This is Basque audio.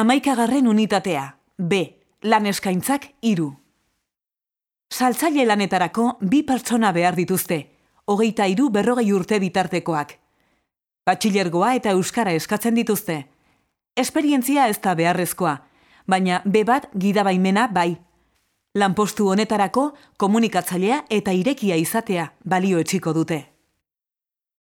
amaikagarren unitatea, B, lan eskaintzak iru. Saltzaile lanetarako bi pertsona behar dituzte, hogeita iru berrogei urte bitartekoak. Batxilergoa eta euskara eskatzen dituzte. Esperientzia ez da beharrezkoa, baina B bat gidabaimena bai. Lanpostu honetarako komunikatzailea eta irekia izatea balio etxiko dute.